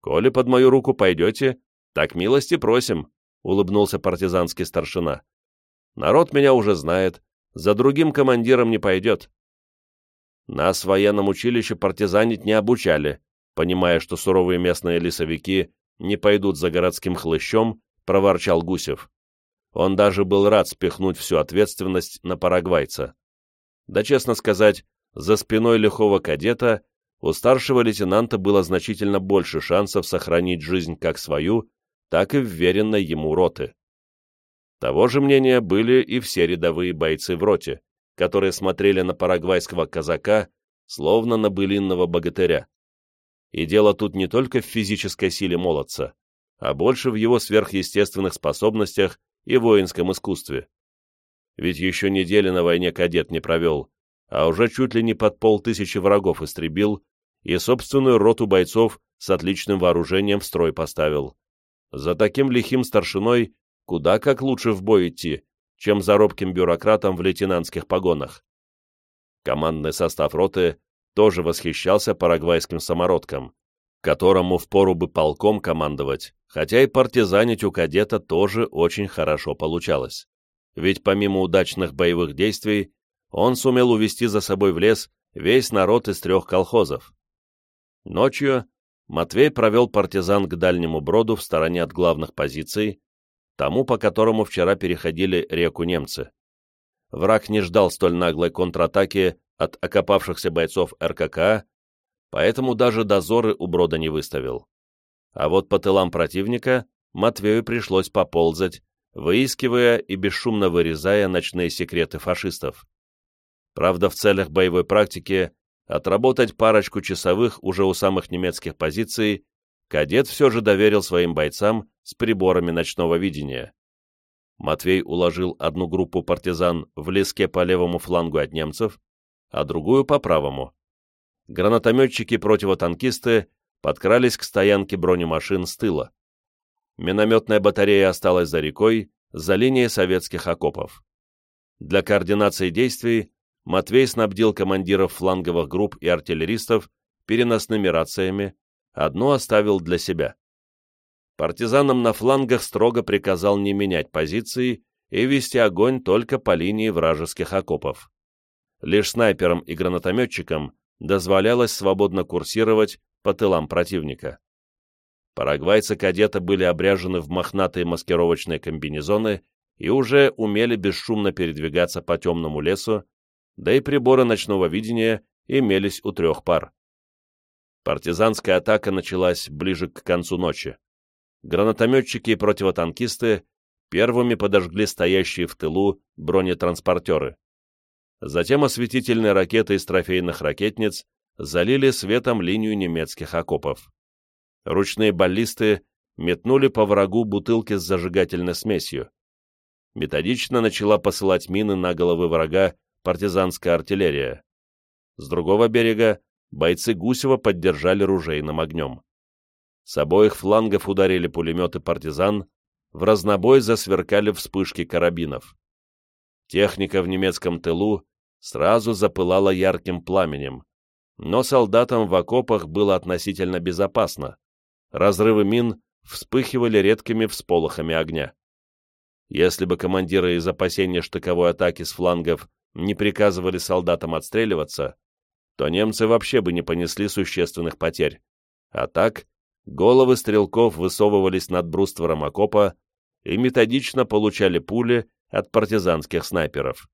«Коли под мою руку пойдете, так милости просим», — улыбнулся партизанский старшина. «Народ меня уже знает, за другим командиром не пойдет». Нас в военном училище партизанить не обучали, понимая, что суровые местные лесовики не пойдут за городским хлыщом, проворчал Гусев. Он даже был рад спихнуть всю ответственность на парагвайца. Да, честно сказать, за спиной лихого кадета у старшего лейтенанта было значительно больше шансов сохранить жизнь как свою, так и вверенной ему роты. Того же мнения были и все рядовые бойцы в роте, которые смотрели на парагвайского казака, словно на былинного богатыря. И дело тут не только в физической силе молодца, а больше в его сверхъестественных способностях и воинском искусстве. Ведь еще недели на войне кадет не провел, а уже чуть ли не под полтысячи врагов истребил и собственную роту бойцов с отличным вооружением в строй поставил. За таким лихим старшиной куда как лучше в бой идти, чем за робким бюрократом в лейтенантских погонах. Командный состав роты тоже восхищался парагвайским самородком, которому впору бы полком командовать, хотя и партизанить у кадета тоже очень хорошо получалось. Ведь помимо удачных боевых действий, он сумел увести за собой в лес весь народ из трех колхозов. Ночью Матвей провел партизан к дальнему броду в стороне от главных позиций, тому, по которому вчера переходили реку немцы. Враг не ждал столь наглой контратаки от окопавшихся бойцов РКК, поэтому даже дозоры у брода не выставил. А вот по тылам противника Матвею пришлось поползать, выискивая и бесшумно вырезая ночные секреты фашистов. Правда, в целях боевой практики отработать парочку часовых уже у самых немецких позиций кадет все же доверил своим бойцам с приборами ночного видения. Матвей уложил одну группу партизан в леске по левому флангу от немцев, а другую по правому. Гранатометчики-противотанкисты подкрались к стоянке бронемашин с тыла. Минометная батарея осталась за рекой, за линией советских окопов. Для координации действий Матвей снабдил командиров фланговых групп и артиллеристов переносными рациями, одну оставил для себя. Партизанам на флангах строго приказал не менять позиции и вести огонь только по линии вражеских окопов. Лишь снайперам и гранатометчикам дозволялось свободно курсировать по тылам противника. Парагвайцы-кадеты были обряжены в мохнатые маскировочные комбинезоны и уже умели бесшумно передвигаться по темному лесу, да и приборы ночного видения имелись у трех пар. Партизанская атака началась ближе к концу ночи. Гранатометчики и противотанкисты первыми подожгли стоящие в тылу бронетранспортеры. Затем осветительные ракеты из трофейных ракетниц залили светом линию немецких окопов. Ручные баллисты метнули по врагу бутылки с зажигательной смесью. Методично начала посылать мины на головы врага партизанская артиллерия. С другого берега бойцы Гусева поддержали ружейным огнем. С обоих флангов ударили пулеметы партизан, в разнобой засверкали вспышки карабинов. Техника в немецком тылу сразу запылала ярким пламенем, но солдатам в окопах было относительно безопасно. Разрывы мин вспыхивали редкими всполохами огня. Если бы командиры из опасения штыковой атаки с флангов не приказывали солдатам отстреливаться, то немцы вообще бы не понесли существенных потерь. А так, головы стрелков высовывались над бруствором окопа и методично получали пули от партизанских снайперов.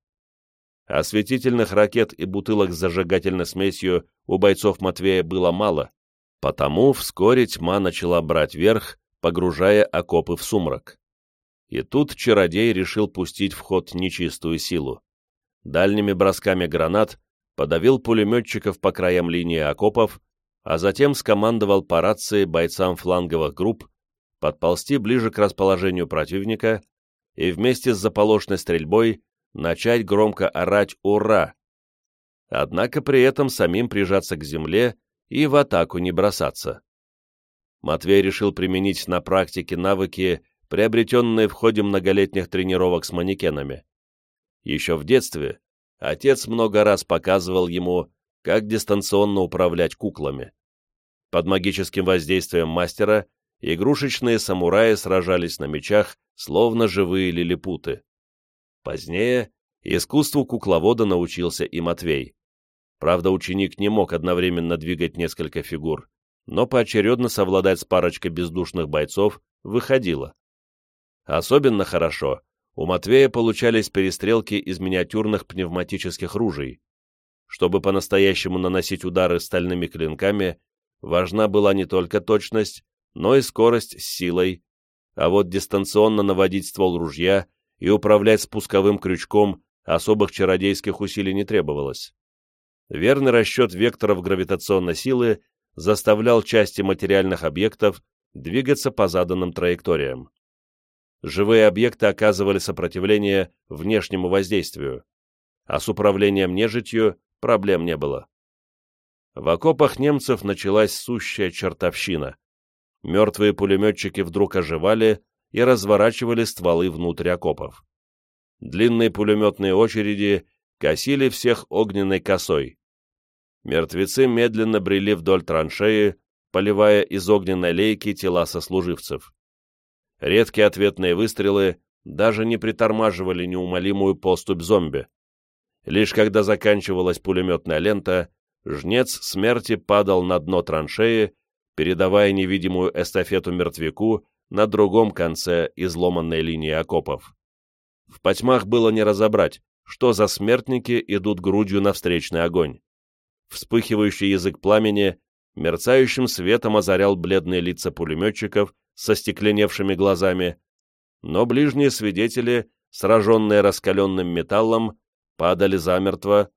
Осветительных ракет и бутылок с зажигательной смесью у бойцов Матвея было мало, потому вскоре тьма начала брать верх, погружая окопы в сумрак. И тут чародей решил пустить в ход нечистую силу. дальними бросками гранат подавил пулеметчиков по краям линии окопов, а затем скомандовал по рации бойцам фланговых групп подползти ближе к расположению противника и вместе с заполошной стрельбой начать громко орать «Ура!», однако при этом самим прижаться к земле и в атаку не бросаться. Матвей решил применить на практике навыки, приобретенные в ходе многолетних тренировок с манекенами. Еще в детстве отец много раз показывал ему, как дистанционно управлять куклами. Под магическим воздействием мастера игрушечные самураи сражались на мечах, словно живые лилипуты. Позднее искусству кукловода научился и Матвей. Правда, ученик не мог одновременно двигать несколько фигур, но поочередно совладать с парочкой бездушных бойцов выходило. Особенно хорошо у Матвея получались перестрелки из миниатюрных пневматических ружей. Чтобы по-настоящему наносить удары стальными клинками, важна была не только точность, но и скорость с силой, а вот дистанционно наводить ствол ружья и управлять спусковым крючком особых чародейских усилий не требовалось. Верный расчет векторов гравитационной силы заставлял части материальных объектов двигаться по заданным траекториям. Живые объекты оказывали сопротивление внешнему воздействию, а с управлением нежитью проблем не было. В окопах немцев началась сущая чертовщина. Мертвые пулеметчики вдруг оживали и разворачивали стволы внутрь окопов. Длинные пулеметные очереди косили всех огненной косой. Мертвецы медленно брели вдоль траншеи, поливая из огненной лейки тела сослуживцев. Редкие ответные выстрелы даже не притормаживали неумолимую поступь зомби. Лишь когда заканчивалась пулеметная лента, жнец смерти падал на дно траншеи, передавая невидимую эстафету мертвяку на другом конце изломанной линии окопов. В потьмах было не разобрать, что за смертники идут грудью на встречный огонь. Вспыхивающий язык пламени мерцающим светом озарял бледные лица пулеметчиков со стекленевшими глазами, но ближние свидетели, сраженные раскаленным металлом, падали замертво,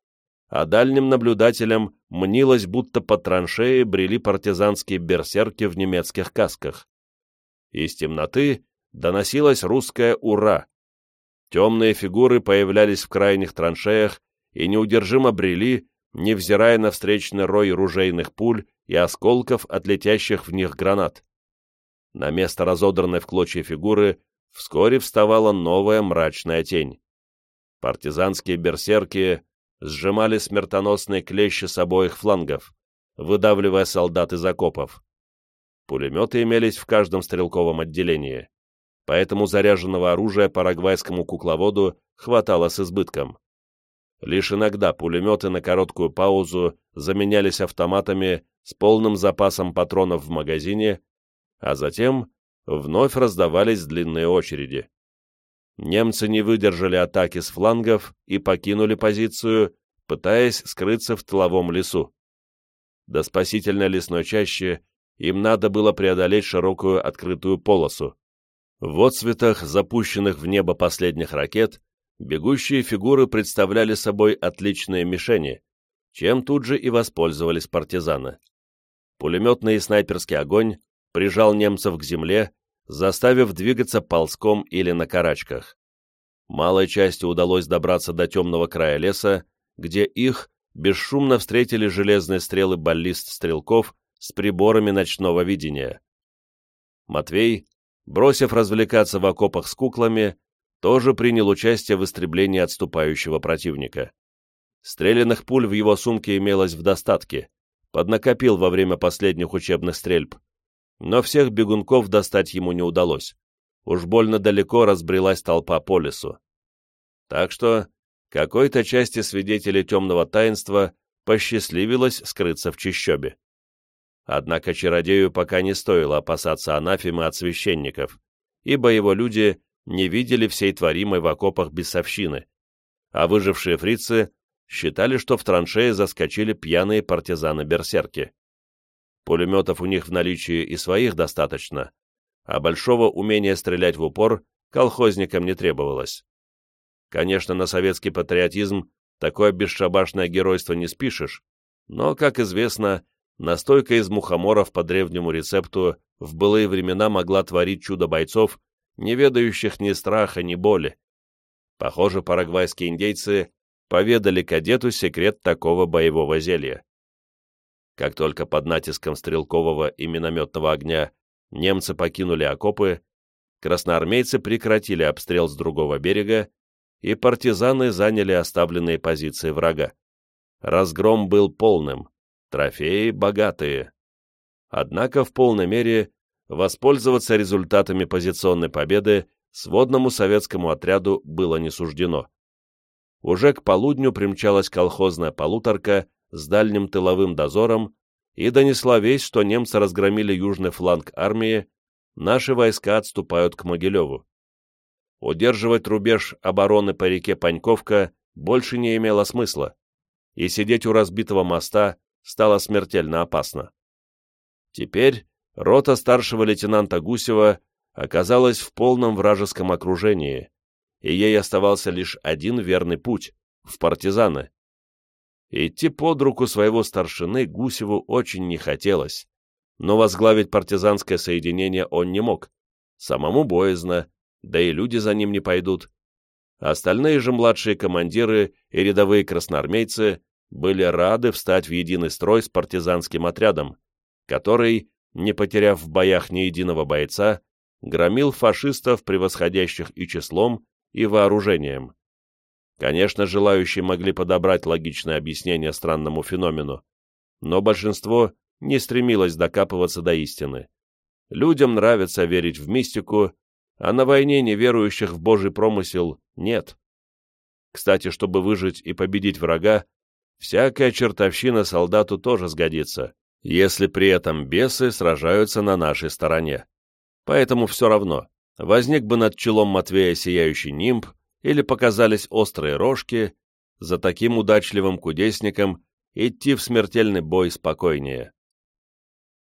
а дальним наблюдателям мнилось, будто по траншеи брели партизанские берсерки в немецких касках. Из темноты доносилось русское «Ура!». Темные фигуры появлялись в крайних траншеях и неудержимо брели, невзирая на встречный рой ружейных пуль и осколков от летящих в них гранат. На место разодранной в клочья фигуры вскоре вставала новая мрачная тень. Партизанские берсерки сжимали смертоносные клещи с обоих флангов, выдавливая солдат из окопов. Пулеметы имелись в каждом стрелковом отделении, поэтому заряженного оружия парагвайскому кукловоду хватало с избытком. Лишь иногда пулеметы на короткую паузу заменялись автоматами с полным запасом патронов в магазине, а затем вновь раздавались длинные очереди. Немцы не выдержали атаки с флангов и покинули позицию, пытаясь скрыться в тыловом лесу. До спасительной лесной чащи им надо было преодолеть широкую открытую полосу. В отцветах запущенных в небо последних ракет бегущие фигуры представляли собой отличные мишени, чем тут же и воспользовались партизаны. Пулеметный и снайперский огонь прижал немцев к земле, заставив двигаться ползком или на карачках. Малой части удалось добраться до темного края леса, где их бесшумно встретили железные стрелы баллист-стрелков с приборами ночного видения. Матвей, бросив развлекаться в окопах с куклами, тоже принял участие в истреблении отступающего противника. Стрелянных пуль в его сумке имелось в достатке, поднакопил во время последних учебных стрельб. Но всех бегунков достать ему не удалось. Уж больно далеко разбрелась толпа по лесу. Так что какой-то части свидетелей темного таинства посчастливилось скрыться в чищобе. Однако чародею пока не стоило опасаться анафемы от священников, ибо его люди не видели всей творимой в окопах бесовщины, а выжившие фрицы считали, что в траншеи заскочили пьяные партизаны-берсерки. Пулеметов у них в наличии и своих достаточно, а большого умения стрелять в упор колхозникам не требовалось. Конечно, на советский патриотизм Такое бесшабашное геройство не спишешь, но, как известно, настойка из мухоморов по древнему рецепту в былые времена могла творить чудо бойцов, не ведающих ни страха, ни боли. Похоже, парагвайские индейцы поведали кадету секрет такого боевого зелья. Как только под натиском стрелкового и минометного огня немцы покинули окопы, красноармейцы прекратили обстрел с другого берега, и партизаны заняли оставленные позиции врага. Разгром был полным, трофеи богатые. Однако в полной мере воспользоваться результатами позиционной победы сводному советскому отряду было не суждено. Уже к полудню примчалась колхозная полуторка с дальним тыловым дозором и донесла весть, что немцы разгромили южный фланг армии, наши войска отступают к Могилеву. Удерживать рубеж обороны по реке Паньковка больше не имело смысла, и сидеть у разбитого моста стало смертельно опасно. Теперь рота старшего лейтенанта Гусева оказалась в полном вражеском окружении, и ей оставался лишь один верный путь — в партизаны. Идти под руку своего старшины Гусеву очень не хотелось, но возглавить партизанское соединение он не мог. Самому боязно, да и люди за ним не пойдут. Остальные же младшие командиры и рядовые красноармейцы были рады встать в единый строй с партизанским отрядом, который, не потеряв в боях ни единого бойца, громил фашистов, превосходящих и числом, и вооружением. Конечно, желающие могли подобрать логичное объяснение странному феномену, но большинство не стремилось докапываться до истины. Людям нравится верить в мистику, а на войне неверующих в Божий промысел нет. Кстати, чтобы выжить и победить врага, всякая чертовщина солдату тоже сгодится, если при этом бесы сражаются на нашей стороне. Поэтому все равно, возник бы над челом Матвея сияющий нимб, или показались острые рожки, за таким удачливым кудесником идти в смертельный бой спокойнее.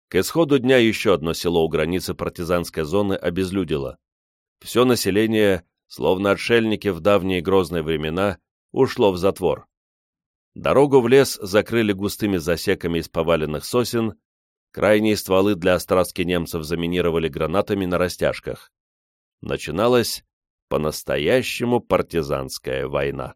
К исходу дня еще одно село у границы партизанской зоны обезлюдило. Все население, словно отшельники в давние грозные времена, ушло в затвор. Дорогу в лес закрыли густыми засеками из поваленных сосен, крайние стволы для острастки немцев заминировали гранатами на растяжках. Начиналась по-настоящему партизанская война.